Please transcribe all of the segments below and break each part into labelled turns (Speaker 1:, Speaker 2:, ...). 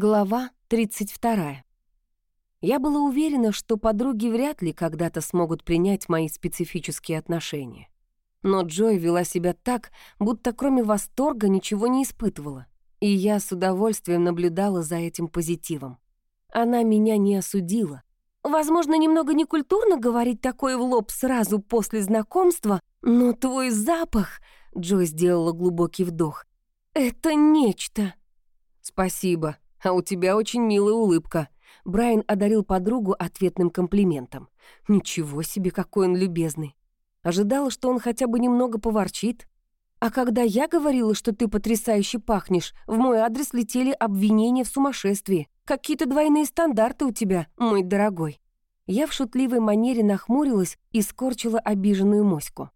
Speaker 1: Глава 32. Я была уверена, что подруги вряд ли когда-то смогут принять мои специфические отношения. Но Джой вела себя так, будто кроме восторга ничего не испытывала, и я с удовольствием наблюдала за этим позитивом. Она меня не осудила. Возможно, немного некультурно говорить такое в лоб сразу после знакомства, но твой запах, Джой сделала глубокий вдох, это нечто. Спасибо, а у тебя очень милая улыбка». Брайан одарил подругу ответным комплиментом. «Ничего себе, какой он любезный. Ожидала, что он хотя бы немного поворчит. А когда я говорила, что ты потрясающе пахнешь, в мой адрес летели обвинения в сумасшествии. Какие-то двойные стандарты у тебя, мой дорогой». Я в шутливой манере нахмурилась и скорчила обиженную моську.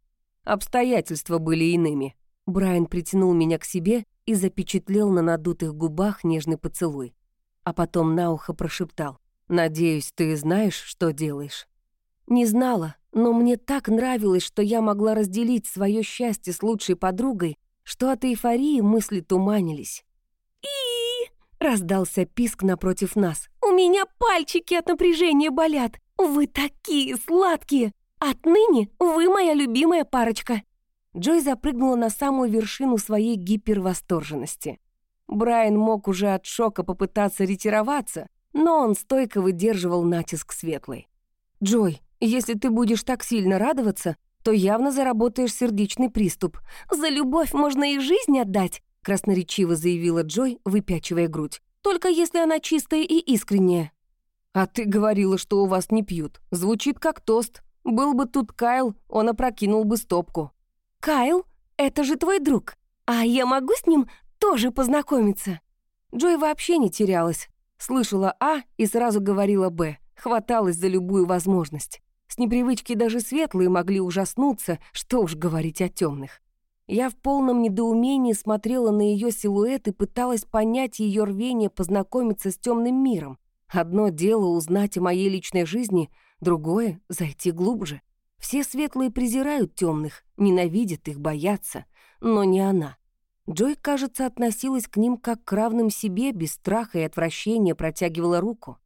Speaker 1: Обстоятельства были иными. Брайан притянул меня к себе и запечатлел на надутых губах нежный поцелуй. А потом на ухо прошептал. «Надеюсь, ты знаешь, что делаешь?» Не знала, но мне так нравилось, что я могла разделить свое счастье с лучшей подругой, что от эйфории мысли туманились. и раздался писк напротив нас. «У меня пальчики от напряжения болят! Вы такие сладкие! Отныне вы моя любимая парочка!» Джой запрыгнула на самую вершину своей гипервосторженности. Брайан мог уже от шока попытаться ретироваться, но он стойко выдерживал натиск светлой. «Джой, если ты будешь так сильно радоваться, то явно заработаешь сердечный приступ. За любовь можно и жизнь отдать», красноречиво заявила Джой, выпячивая грудь. «Только если она чистая и искренняя». «А ты говорила, что у вас не пьют. Звучит как тост. Был бы тут Кайл, он опрокинул бы стопку». «Кайл, это же твой друг, а я могу с ним тоже познакомиться?» Джой вообще не терялась. Слышала «А» и сразу говорила «Б», хваталась за любую возможность. С непривычки даже светлые могли ужаснуться, что уж говорить о темных. Я в полном недоумении смотрела на ее силуэт и пыталась понять ее рвение познакомиться с темным миром. Одно дело узнать о моей личной жизни, другое — зайти глубже. Все светлые презирают темных, ненавидят их, боятся, но не она. Джой, кажется, относилась к ним как к равным себе, без страха и отвращения протягивала руку.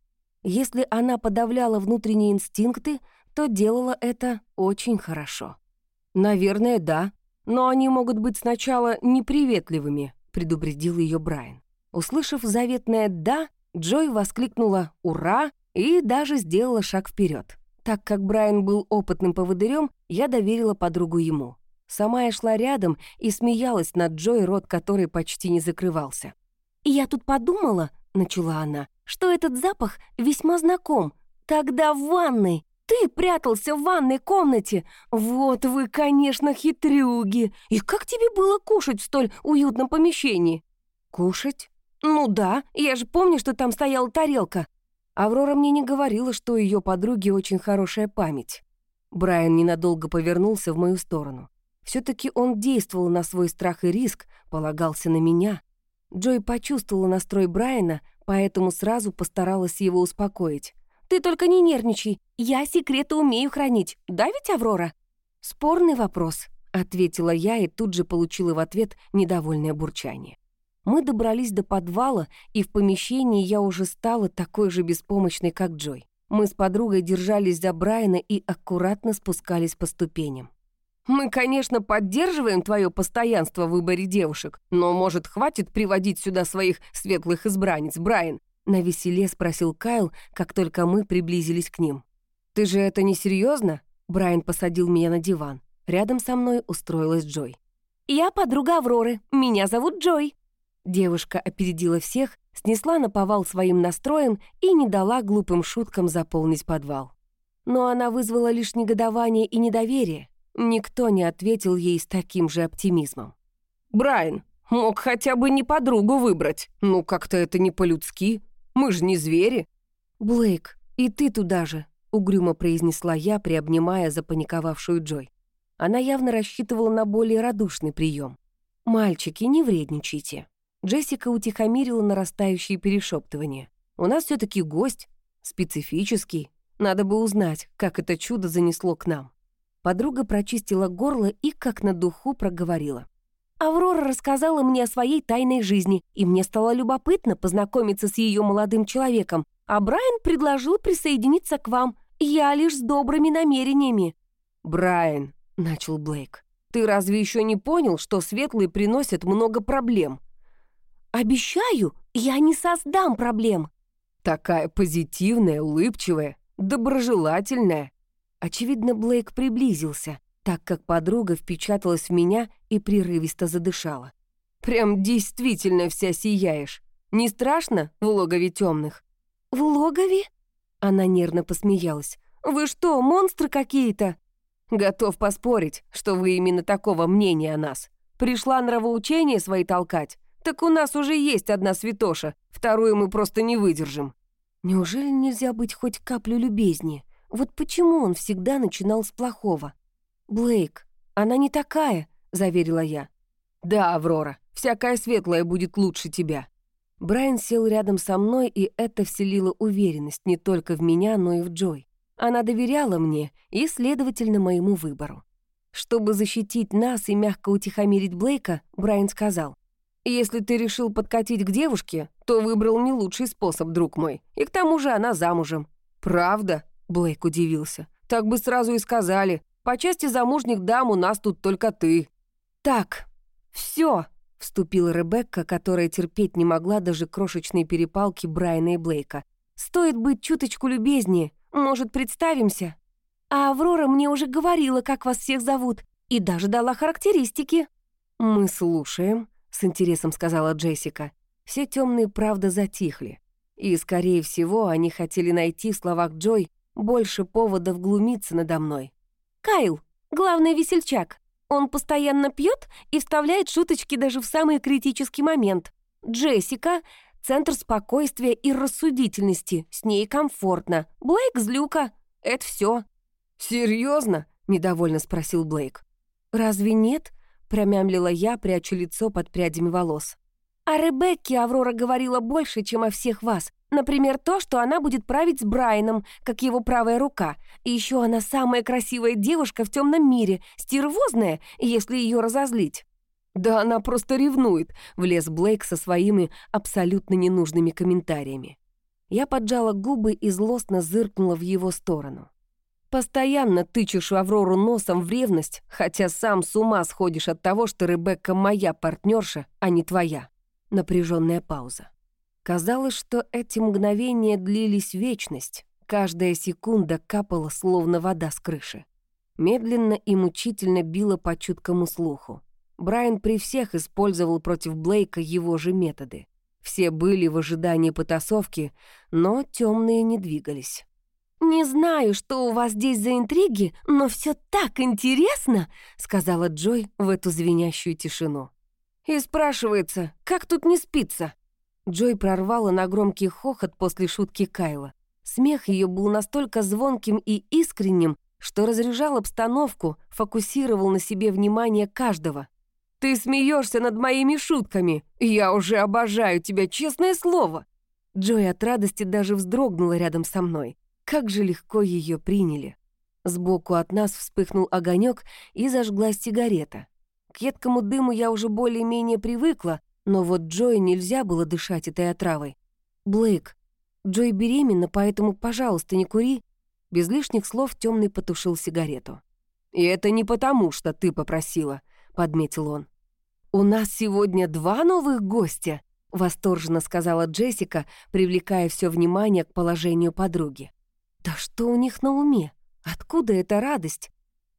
Speaker 1: Если она подавляла внутренние инстинкты, то делала это очень хорошо. «Наверное, да, но они могут быть сначала неприветливыми», предупредил ее Брайан. Услышав заветное «да», Джой воскликнула «Ура!» и даже сделала шаг вперед. Так как Брайан был опытным поводырем, я доверила подругу ему. Сама я шла рядом и смеялась над Джой, рот которой почти не закрывался. «И я тут подумала», — начала она, «что этот запах весьма знаком. Тогда в ванной. Ты прятался в ванной комнате. Вот вы, конечно, хитрюги. И как тебе было кушать в столь уютном помещении?» «Кушать? Ну да, я же помню, что там стояла тарелка. Аврора мне не говорила, что у ее подруги очень хорошая память. Брайан ненадолго повернулся в мою сторону. все таки он действовал на свой страх и риск, полагался на меня. Джой почувствовала настрой Брайана, поэтому сразу постаралась его успокоить. «Ты только не нервничай, я секреты умею хранить, да ведь, Аврора?» «Спорный вопрос», — ответила я и тут же получила в ответ недовольное бурчание. Мы добрались до подвала, и в помещении я уже стала такой же беспомощной, как Джой. Мы с подругой держались за Брайана и аккуратно спускались по ступеням. «Мы, конечно, поддерживаем твое постоянство в выборе девушек, но, может, хватит приводить сюда своих светлых избранниц, Брайан?» На веселе спросил Кайл, как только мы приблизились к ним. «Ты же это не серьезно? Брайан посадил меня на диван. Рядом со мной устроилась Джой. «Я подруга Авроры. Меня зовут Джой», Девушка опередила всех, снесла на повал своим настроем и не дала глупым шуткам заполнить подвал. Но она вызвала лишь негодование и недоверие. Никто не ответил ей с таким же оптимизмом. «Брайан, мог хотя бы не подругу выбрать. Ну, как-то это не по-людски. Мы же не звери». «Блейк, и ты туда же», — угрюмо произнесла я, приобнимая запаниковавшую Джой. Она явно рассчитывала на более радушный прием. «Мальчики, не вредничайте. Джессика утихомирила нарастающие перешептывания. «У нас все таки гость, специфический. Надо бы узнать, как это чудо занесло к нам». Подруга прочистила горло и, как на духу, проговорила. Аврора рассказала мне о своей тайной жизни, и мне стало любопытно познакомиться с ее молодым человеком, а Брайан предложил присоединиться к вам. Я лишь с добрыми намерениями».
Speaker 2: «Брайан», — начал Блейк, — «ты разве еще не понял, что светлые приносят много проблем?»
Speaker 1: «Обещаю, я не создам проблем».
Speaker 2: «Такая позитивная, улыбчивая, доброжелательная».
Speaker 1: Очевидно, Блейк приблизился так как подруга впечаталась в меня и прерывисто задышала.
Speaker 2: «Прям действительно вся сияешь. Не страшно в логове темных?
Speaker 1: «В логове?» Она нервно посмеялась. «Вы что, монстры какие-то?»
Speaker 2: «Готов поспорить, что вы именно такого мнения о нас. Пришла нравоучение свои толкать. Так у нас уже есть одна святоша, вторую мы просто не выдержим».
Speaker 1: Неужели нельзя быть хоть каплю любезнее? Вот почему он всегда начинал с плохого? «Блейк, она не такая», — заверила я.
Speaker 2: «Да, Аврора, всякая светлая будет лучше тебя».
Speaker 1: Брайан сел рядом со мной, и это вселило уверенность не только в меня, но и в Джой. Она доверяла мне и, следовательно, моему выбору. Чтобы защитить нас и мягко утихомирить Блейка, Брайан сказал, «Если ты решил подкатить к девушке, то выбрал не лучший способ, друг мой, и к тому же она замужем».
Speaker 2: «Правда?» — Блейк удивился. «Так бы сразу и сказали. По части замужних дам у нас тут только ты».
Speaker 1: «Так, все, вступила Ребекка, которая терпеть не могла даже крошечной перепалки Брайана и Блейка. «Стоит быть чуточку любезнее. Может, представимся?» «А Аврора мне уже говорила, как вас всех зовут, и даже дала характеристики».
Speaker 2: «Мы слушаем», — с интересом сказала Джессика. Все темные правда затихли. И, скорее всего, они хотели найти в словах Джой больше поводов глумиться надо мной.
Speaker 1: Кайл, главный весельчак. Он постоянно пьет и вставляет шуточки даже в самый критический момент. Джессика — центр спокойствия и рассудительности, с ней комфортно. Блейк — злюка. Это все.
Speaker 2: Серьезно? недовольно спросил Блейк.
Speaker 1: «Разве нет?» — промямлила я, пряча лицо под прядями волос. «О Ребекке Аврора говорила больше, чем о всех вас. Например, то, что она будет править с Брайаном, как его правая рука. И еще она самая красивая девушка в темном мире, стервозная, если ее разозлить.
Speaker 2: «Да она просто ревнует», — влез Блейк со своими абсолютно ненужными комментариями. Я поджала губы и злостно зыркнула в его сторону. «Постоянно тычешь Аврору носом в ревность, хотя сам с ума сходишь от того, что Ребекка моя партнерша, а не твоя». Напряженная пауза. Казалось, что эти мгновения длились вечность. Каждая секунда капала, словно вода с крыши. Медленно и мучительно било по чуткому слуху. Брайан при всех использовал против Блейка его же методы. Все были в ожидании потасовки, но темные не двигались.
Speaker 1: «Не знаю, что у вас здесь за интриги, но все так интересно!» — сказала Джой в эту звенящую тишину.
Speaker 2: «И спрашивается, как тут не спится?»
Speaker 1: Джой прорвала на громкий хохот после шутки Кайла. Смех ее был настолько звонким и искренним, что разряжал обстановку, фокусировал на себе внимание каждого.
Speaker 2: «Ты смеешься над моими шутками! Я уже обожаю тебя, честное слово!»
Speaker 1: Джой от радости даже вздрогнула рядом со мной. Как же легко ее приняли. Сбоку от нас вспыхнул огонек и зажглась сигарета. К едкому дыму я уже более-менее привыкла, но вот Джой нельзя было дышать этой отравой. «Блейк, Джой беременна, поэтому, пожалуйста, не кури». Без лишних слов темный потушил сигарету.
Speaker 2: «И это не потому, что ты попросила», — подметил он.
Speaker 1: «У нас сегодня два новых гостя», — восторженно сказала Джессика, привлекая все внимание к положению подруги. «Да что у них на уме? Откуда эта радость?»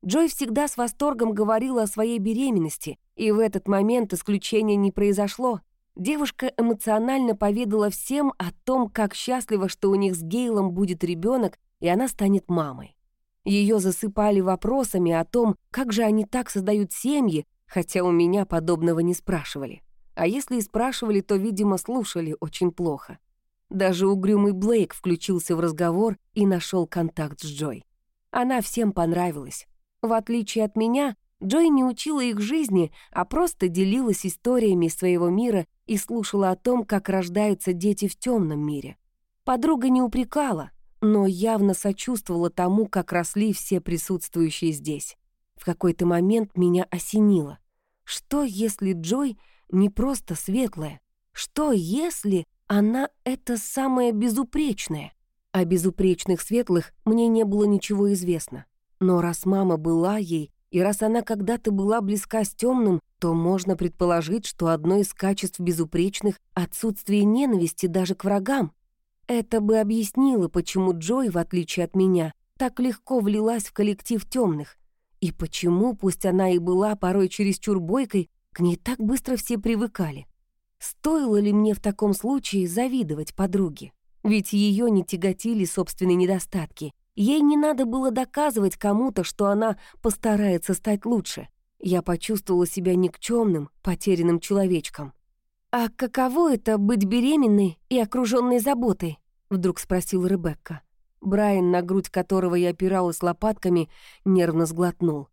Speaker 1: Джой всегда с восторгом говорила о своей беременности, и в этот момент исключения не произошло. Девушка эмоционально поведала всем о том, как счастлива, что у них с Гейлом будет ребенок, и она станет мамой. Ее засыпали вопросами о том, как же они так создают семьи, хотя у меня подобного не спрашивали. А если и спрашивали, то, видимо, слушали очень плохо. Даже угрюмый Блейк включился в разговор и нашел контакт с Джой. Она всем понравилась. В отличие от меня, Джой не учила их жизни, а просто делилась историями своего мира и слушала о том, как рождаются дети в темном мире. Подруга не упрекала, но явно сочувствовала тому, как росли все присутствующие здесь. В какой-то момент меня осенило. Что, если Джой не просто светлая? Что, если она — это самое безупречное? О безупречных светлых мне не было ничего известно. Но раз мама была ей, и раз она когда-то была близка с темным, то можно предположить, что одно из качеств безупречных — отсутствие ненависти даже к врагам. Это бы объяснило, почему Джой, в отличие от меня, так легко влилась в коллектив темных. И почему, пусть она и была порой чересчур бойкой, к ней так быстро все привыкали. Стоило ли мне в таком случае завидовать подруге? Ведь ее не тяготили собственные недостатки. Ей не надо было доказывать кому-то, что она постарается стать лучше. Я почувствовала себя никчемным, потерянным человечком. «А каково это быть беременной и окруженной заботой?» — вдруг спросил Ребекка. Брайан, на грудь которого я опиралась лопатками, нервно сглотнул.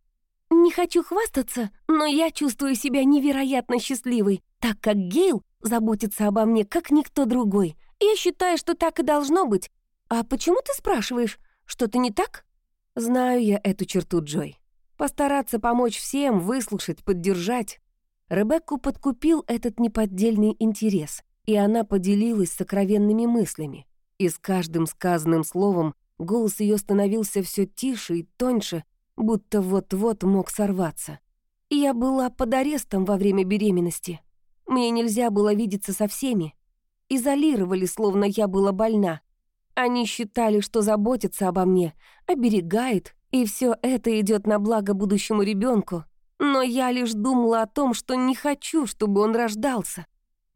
Speaker 1: «Не хочу хвастаться, но я чувствую себя невероятно счастливой, так как Гейл заботится обо мне, как никто другой. Я считаю, что так и должно быть. А почему ты спрашиваешь? Что-то не так?» «Знаю я эту черту, Джой. Постараться помочь всем, выслушать, поддержать. Ребекку подкупил этот неподдельный интерес, и она поделилась сокровенными мыслями. И с каждым сказанным словом голос ее становился все тише и тоньше, будто вот-вот мог сорваться. Я была под арестом во время беременности. Мне нельзя было видеться со всеми. Изолировали, словно я была больна. Они считали, что заботятся обо мне, оберегает, и все это идет на благо будущему ребенку. Но я лишь думала о том, что не хочу, чтобы он рождался.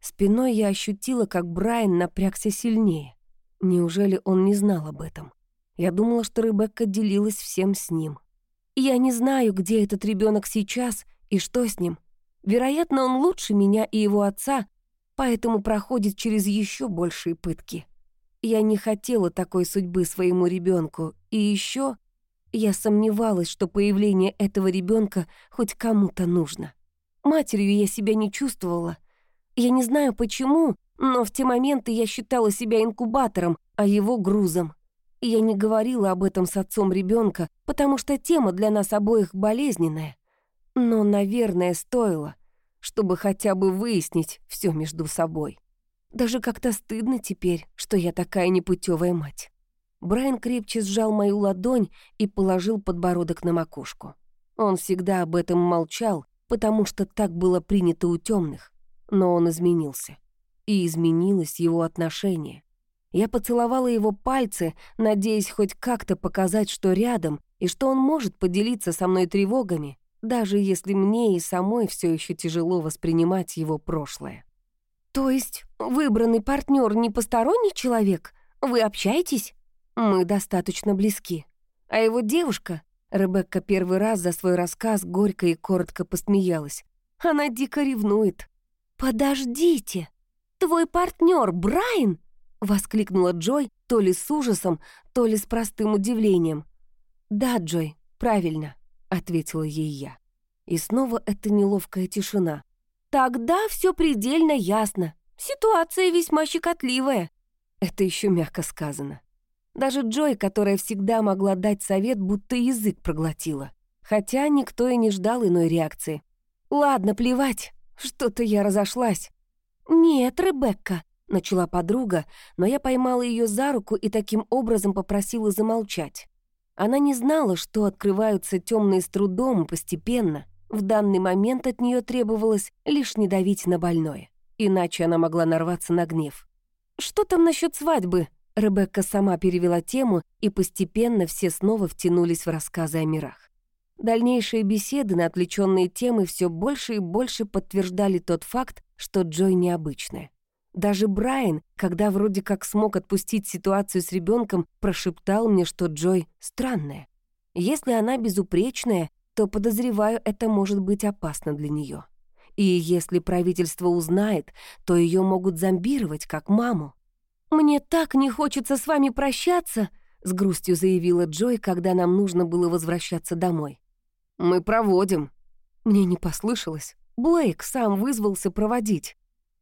Speaker 1: Спиной я ощутила, как Брайан напрягся сильнее. Неужели он не знал об этом? Я думала, что Ребекка делилась всем с ним. Я не знаю, где этот ребенок сейчас и что с ним. Вероятно, он лучше меня и его отца, поэтому проходит через еще большие пытки. Я не хотела такой судьбы своему ребенку, и еще я сомневалась, что появление этого ребенка хоть кому-то нужно. Матерью я себя не чувствовала. Я не знаю почему, но в те моменты я считала себя инкубатором, а его грузом. Я не говорила об этом с отцом ребенка, потому что тема для нас обоих болезненная. Но, наверное, стоило, чтобы хотя бы выяснить все между собой. Даже как-то стыдно теперь, что я такая непутевая мать. Брайан крепче сжал мою ладонь и положил подбородок на макушку. Он всегда об этом молчал, потому что так было принято у темных. Но он изменился. И изменилось его отношение. Я поцеловала его пальцы, надеясь хоть как-то показать, что рядом, и что он может поделиться со мной тревогами, даже если мне и самой все еще тяжело воспринимать его прошлое. «То есть выбранный партнер не посторонний человек? Вы общаетесь?» Мы достаточно близки. А его девушка, Ребекка первый раз за свой рассказ горько и коротко посмеялась. Она дико ревнует. «Подождите! Твой партнер Брайан?» — воскликнула Джой, то ли с ужасом, то ли с простым удивлением. «Да, Джой, правильно», — ответила ей я. И снова эта неловкая тишина. «Тогда все предельно ясно. Ситуация весьма щекотливая». Это еще мягко сказано. Даже Джой, которая всегда могла дать совет, будто язык проглотила. Хотя никто и не ждал иной реакции. «Ладно, плевать, что-то я разошлась». «Нет, Ребекка», — начала подруга, но я поймала ее за руку и таким образом попросила замолчать. Она не знала, что открываются темные с трудом постепенно. В данный момент от нее требовалось лишь не давить на больное. Иначе она могла нарваться на гнев. «Что там насчет свадьбы?» Ребекка сама перевела тему, и постепенно все снова втянулись в рассказы о мирах. Дальнейшие беседы на отвлеченные темы все больше и больше подтверждали тот факт, что Джой необычная. Даже Брайан, когда вроде как смог отпустить ситуацию с ребенком, прошептал мне, что Джой странная. Если она безупречная, то, подозреваю, это может быть опасно для нее. И если правительство узнает, то ее могут зомбировать, как маму. «Мне так не хочется с вами прощаться», — с грустью заявила Джой, когда нам нужно было возвращаться домой. «Мы проводим». Мне не послышалось. Блейк сам вызвался проводить.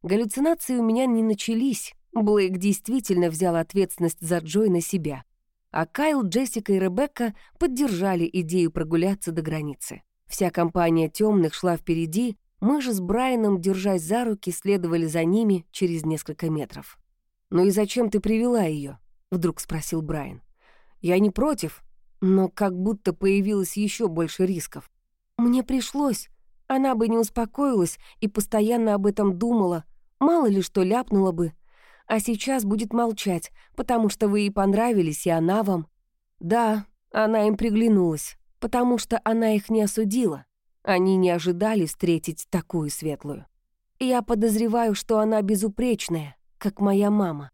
Speaker 1: Галлюцинации у меня не начались. Блейк действительно взял ответственность за Джой на себя. А Кайл, Джессика и Ребекка поддержали идею прогуляться до границы. Вся компания темных шла впереди, Мы же с Брайаном, держась за руки, следовали за ними через несколько метров. «Ну и зачем ты привела ее? вдруг спросил Брайан. «Я не против, но как будто появилось еще больше рисков».
Speaker 2: «Мне пришлось. Она бы не успокоилась и постоянно об этом думала. Мало ли что ляпнула бы. А сейчас будет молчать, потому что вы ей понравились, и она вам». «Да, она им приглянулась, потому что она их не осудила. Они не ожидали встретить такую светлую. Я подозреваю, что она безупречная, как моя мама.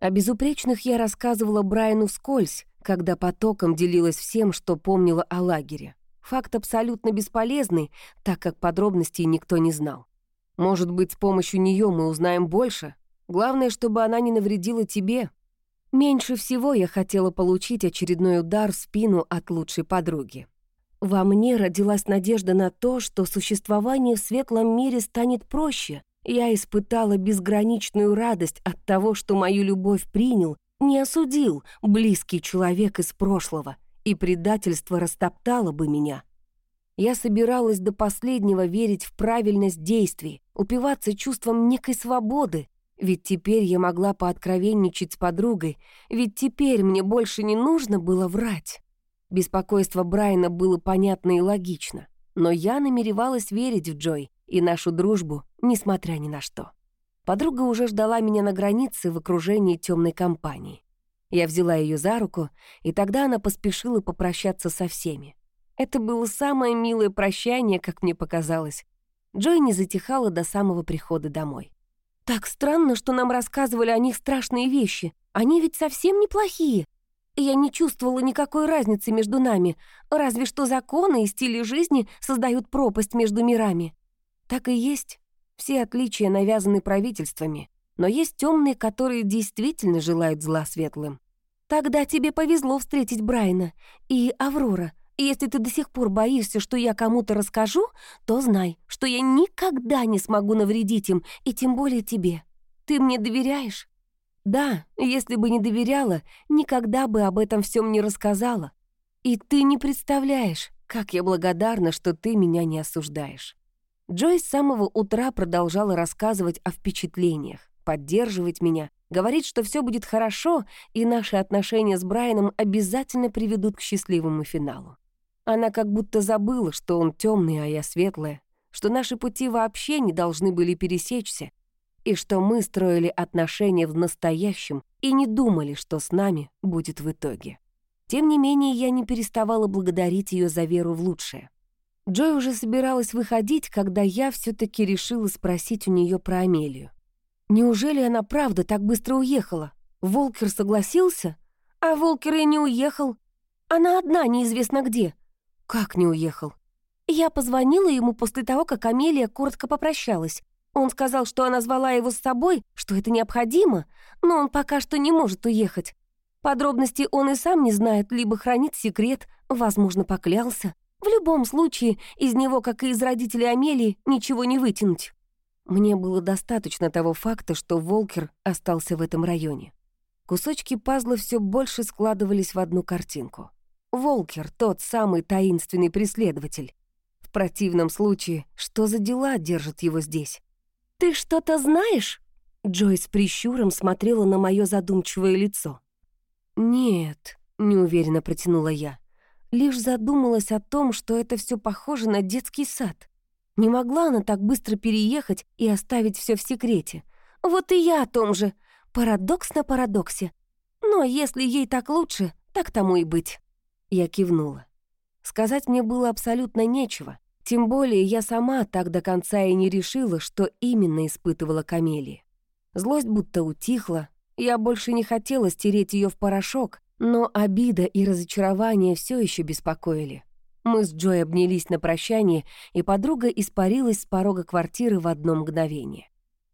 Speaker 2: О безупречных я рассказывала Брайану вскользь, когда потоком делилась всем, что помнила о лагере. Факт абсолютно бесполезный, так как подробностей никто не знал. Может быть, с помощью нее мы узнаем больше? Главное, чтобы она не навредила тебе. Меньше всего я хотела получить очередной удар в спину от лучшей подруги. Во мне родилась надежда на то, что существование в светлом мире станет проще. Я испытала безграничную радость от того, что мою любовь принял, не осудил близкий человек из прошлого, и предательство растоптало бы меня. Я собиралась до последнего верить в правильность действий, упиваться чувством некой свободы, ведь теперь я могла пооткровенничать с подругой, ведь теперь мне больше не нужно было врать. Беспокойство Брайана было понятно и логично, но я намеревалась верить в Джой и нашу дружбу, несмотря ни на что. Подруга уже ждала меня на границе в окружении темной компании. Я взяла ее за руку, и тогда она поспешила попрощаться со всеми. Это было самое милое прощание, как мне показалось. Джой не затихала до самого прихода домой. «Так странно, что нам рассказывали о них страшные вещи. Они ведь совсем неплохие», я не чувствовала никакой разницы между нами, разве что законы и стили жизни создают пропасть между мирами. Так и есть. Все отличия навязаны правительствами, но есть темные, которые действительно желают зла светлым. Тогда тебе повезло встретить Брайна и Аврора. Если ты до сих пор боишься, что я кому-то расскажу, то знай, что я никогда не смогу навредить им, и тем более тебе. Ты мне доверяешь? Да, если бы не доверяла, никогда бы об этом всем не рассказала. И ты не представляешь, как я благодарна, что ты меня не осуждаешь. Джой с самого утра продолжала рассказывать о впечатлениях, поддерживать меня, говорить, что все будет хорошо, и наши отношения с Брайаном обязательно приведут к счастливому финалу. Она как будто забыла, что он темный, а я светлая, что наши пути вообще не должны были пересечься, и что мы строили отношения в настоящем и не думали, что с нами будет в итоге. Тем не менее, я не переставала благодарить ее за веру в лучшее. Джой уже собиралась выходить, когда я все таки решила спросить у нее про Амелию. Неужели она правда так быстро уехала? Волкер согласился? А Волкер и не уехал. Она одна, неизвестно где. Как не уехал? Я позвонила ему после того, как Амелия коротко попрощалась. Он сказал, что она звала его с собой, что это необходимо, но он пока что не может уехать. Подробности он и сам не знает, либо хранит секрет, возможно, поклялся. В любом случае, из него, как и из родителей Амелии, ничего не вытянуть. Мне было достаточно того факта, что Волкер остался в этом районе. Кусочки пазла все больше складывались в одну картинку. Волкер — тот самый таинственный преследователь. В противном случае, что за дела держат его здесь? «Ты что-то знаешь?» Джой с прищуром смотрела на мое задумчивое лицо. «Нет», — неуверенно протянула я. Лишь задумалась о том, что это все похоже на детский сад. Не могла она так быстро переехать и оставить все в секрете. Вот и я о том же. Парадокс на парадоксе. Но если ей так лучше, так тому и быть. Я кивнула. Сказать мне было абсолютно нечего. Тем более я сама так до конца и не решила, что именно испытывала Камелия. Злость будто утихла, я больше не хотела стереть ее в порошок, но обида и разочарование все еще беспокоили. Мы с Джой обнялись на прощание, и подруга испарилась с порога квартиры в одно мгновение.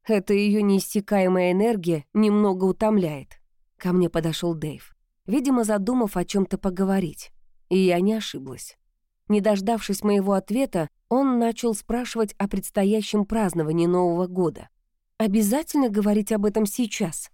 Speaker 2: Эта ее неиссякаемая энергия немного утомляет. Ко мне подошел Дэйв, видимо, задумав о чем то поговорить. И я не ошиблась. Не дождавшись моего ответа, он начал спрашивать о предстоящем праздновании Нового года. «Обязательно говорить об этом сейчас?»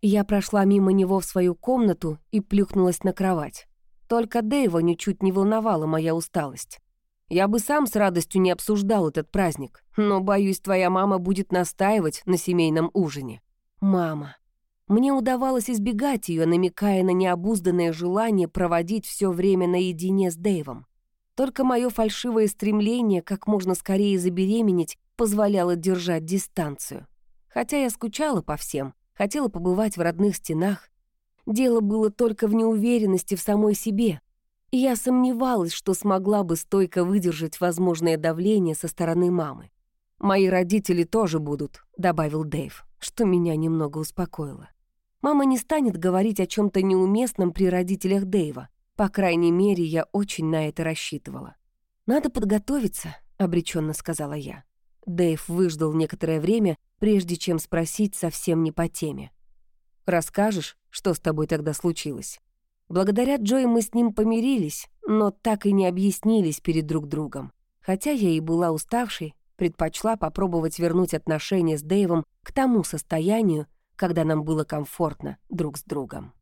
Speaker 2: Я прошла мимо него в свою комнату и плюхнулась на кровать. Только Дэйва ничуть не волновала моя усталость.
Speaker 1: Я бы сам с радостью не обсуждал этот праздник, но, боюсь, твоя мама будет настаивать на семейном ужине».
Speaker 2: «Мама». Мне удавалось избегать ее, намекая на необузданное желание проводить все время наедине с Дэйвом. Только мое фальшивое стремление как можно скорее забеременеть позволяло держать дистанцию. Хотя я скучала по всем, хотела побывать в родных стенах. Дело было только в неуверенности в самой себе. И я сомневалась, что смогла бы стойко выдержать возможное давление со стороны мамы. «Мои родители тоже будут», — добавил Дэйв, что меня немного успокоило. Мама не станет говорить о чем то неуместном при родителях Дэйва. По крайней мере, я очень на это рассчитывала. «Надо подготовиться», — обреченно сказала я. Дэйв выждал некоторое время, прежде чем спросить совсем не по теме. «Расскажешь, что с тобой тогда случилось?» Благодаря Джой мы с ним помирились, но так и не объяснились перед друг другом. Хотя я и была уставшей, предпочла попробовать вернуть отношения с Дэйвом к тому состоянию, когда нам было комфортно друг с другом.